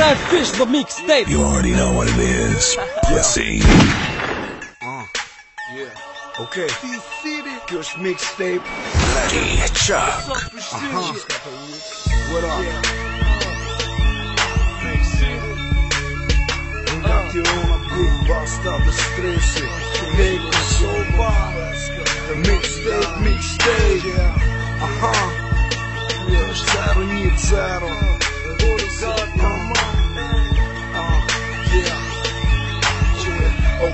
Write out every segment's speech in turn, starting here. Fish the mixtape. You already know what it is. Pussy. Uh, mm, yeah. Okay. Push mixtape. Bloody Chuck. Uh-huh. What up? Ти ума бит баста да стреси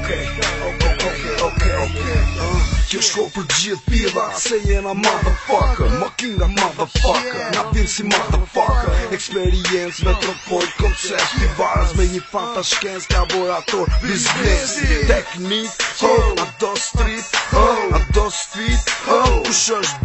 okay, okay, okay, okay, okay, okay, okay. Kjo shko për gjithë pila Se jena motherfucker Më kinga motherfucker Na pin si motherfucker Experience me tërpoj koncept Ti varës me një fanta shkenz Laborator business Teknik Ado street Ado street Kush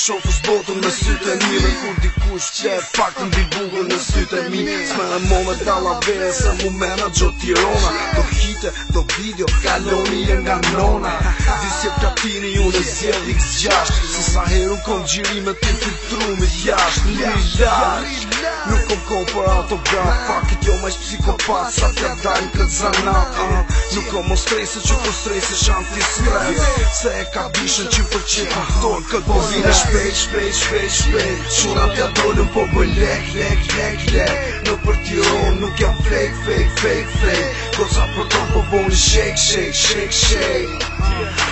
shokës botën me sytë e mi kur dikush që e faktën të mbi bugën sytë e mi Sme në mome t'alla vejë se mu mena gjo Do hite, do video, kaloni e nga nona Dysje ka tiri ju në zjedh x6 Se sa herë unë kom gjirime të të trumi Jash, lash, lash Nuk kom kom për autograf Fuck it, jo ma ish psikopat Sa t'ja dajnë këtë zanat uh, Nuk kom më stresë, që për po stresë shant anti-stress Se e ka bishën që për që Ka thonë këtë po vine Shpejt, shpejt, shpejt, shpejt Shuna t'ja dolin po bëj lek, lek, lek, lek në për tiron Nuk jam fake, fake, fake, fake Koca po për ton po bo një shake, shake, shake, shake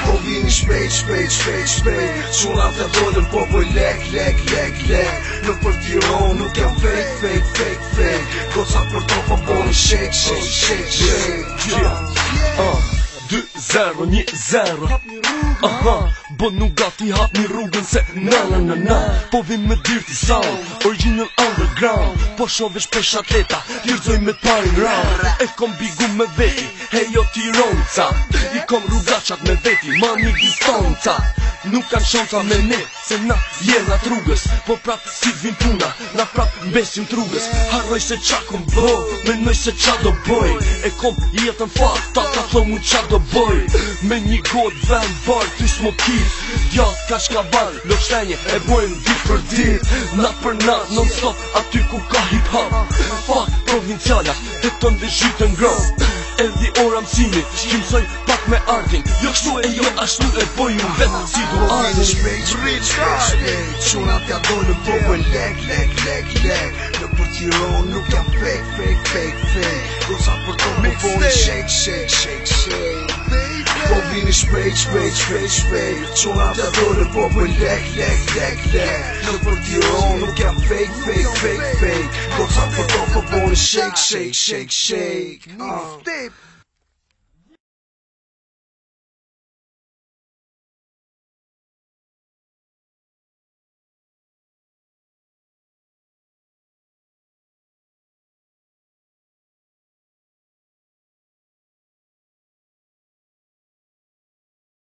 Po vini shpejt, shpejt, shpejt, shpejt Quna të dodër po po lek, lek, lek, lek Në për tiron nuk jam fake, fake, fake, fake Koca po për ton po bo një shake, shake, shake, shake, 2-0, 1-0 uh, Aha, bo nuk gati hap një rrugën se Na na na na Po vim me dirti sound Original underground Po shove shpesh atleta Lirzoj me t'parin round E kom bigu me veti Hejo t'i ronca I kom rrugacat me veti Ma një gistonca Nuk kanë shonta me ne Se na vjerë trugës Po prapë si vim puna Na prapë mbesim trugës Harroj se qa kom bo Me nëj se qa do boj E kom jetën fat, Ta ta thë mu qa do boj Me një godë dhe në barë Ty s'mo pis ka shka bar Lo qtenje e bojnë dit për dit Na për na non stop aty ku ka hip hop Fa provinciala, Dhe të ndëshytë në grob Edhi orë amësimi Qimsoj me ardin Yok shtu e jo ashtu e bojmë vetë si do ardin Shpejt, shpejt, shpejt, shpejt Qunat ja dojnë po për lek, lek, lek, lek Në për tiron nuk jam fake, fake, fake, fake Rosa për to më foni shake, shake, shake, shake Po vini shpejt, ah. shpejt, shpejt, shpejt Qunat ja dojnë po për lek, lek, lek, lek Në për tiron nuk jam fake, fake, fake, fake Rosa për to më foni shake, shake, shake, shake uh.